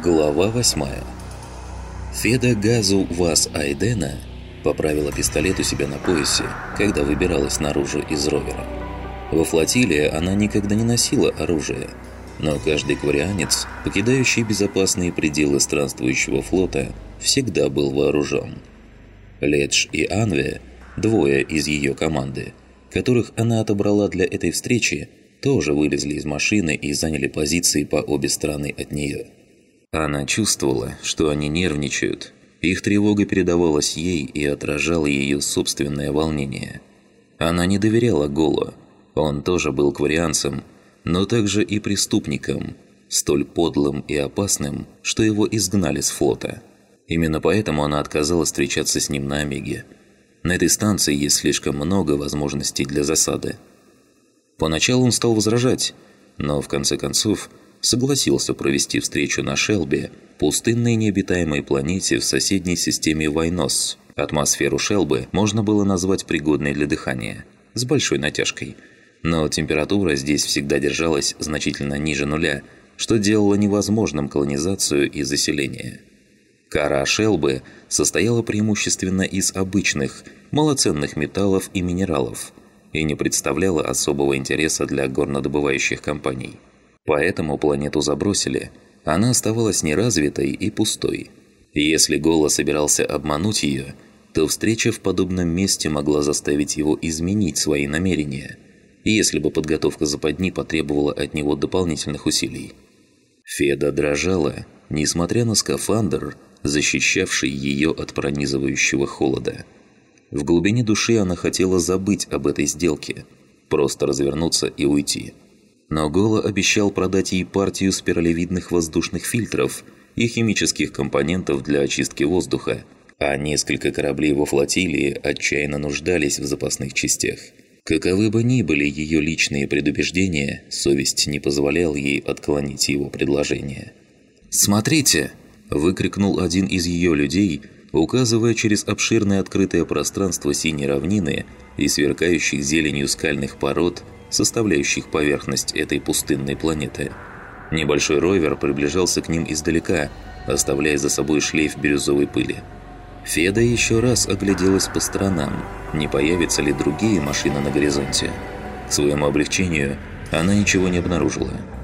Глава 8 Феда Газу Вас Айдена поправила пистолет у себя на поясе, когда выбиралась наружу из ровера. Во флотилии она никогда не носила оружие, но каждый кварианец, покидающий безопасные пределы странствующего флота, всегда был вооружен. Ледж и Анве, двое из ее команды, которых она отобрала для этой встречи, тоже вылезли из машины и заняли позиции по обе стороны от нее. Она чувствовала, что они нервничают. Их тревога передавалась ей и отражала ее собственное волнение. Она не доверяла Голо. Он тоже был кварианцем, но также и преступником, столь подлым и опасным, что его изгнали с флота. Именно поэтому она отказалась встречаться с ним на Омеге. На этой станции есть слишком много возможностей для засады. Поначалу он стал возражать, но в конце концов – согласился провести встречу на Шелбе, пустынной необитаемой планете в соседней системе Вайнос. Атмосферу Шелбы можно было назвать пригодной для дыхания, с большой натяжкой. Но температура здесь всегда держалась значительно ниже нуля, что делало невозможным колонизацию и заселение. Кора Шелбы состояла преимущественно из обычных, малоценных металлов и минералов и не представляла особого интереса для горнодобывающих компаний. Поэтому планету забросили. Она оставалась неразвитой и пустой. Если Гола собирался обмануть ее, то встреча в подобном месте могла заставить его изменить свои намерения, если бы подготовка западни потребовала от него дополнительных усилий. Феда дрожала, несмотря на скафандр, защищавший ее от пронизывающего холода. В глубине души она хотела забыть об этой сделке, просто развернуться и уйти – но Гола обещал продать ей партию спиралевидных воздушных фильтров и химических компонентов для очистки воздуха, а несколько кораблей во флотилии отчаянно нуждались в запасных частях. Каковы бы ни были ее личные предубеждения, совесть не позволяла ей отклонить его предложение. «Смотрите!» – выкрикнул один из ее людей, указывая через обширное открытое пространство синей равнины и сверкающих зеленью скальных пород составляющих поверхность этой пустынной планеты. Небольшой ровер приближался к ним издалека, оставляя за собой шлейф бирюзовой пыли. Феда еще раз огляделась по сторонам, не появятся ли другие машины на горизонте. К своему облегчению она ничего не обнаружила –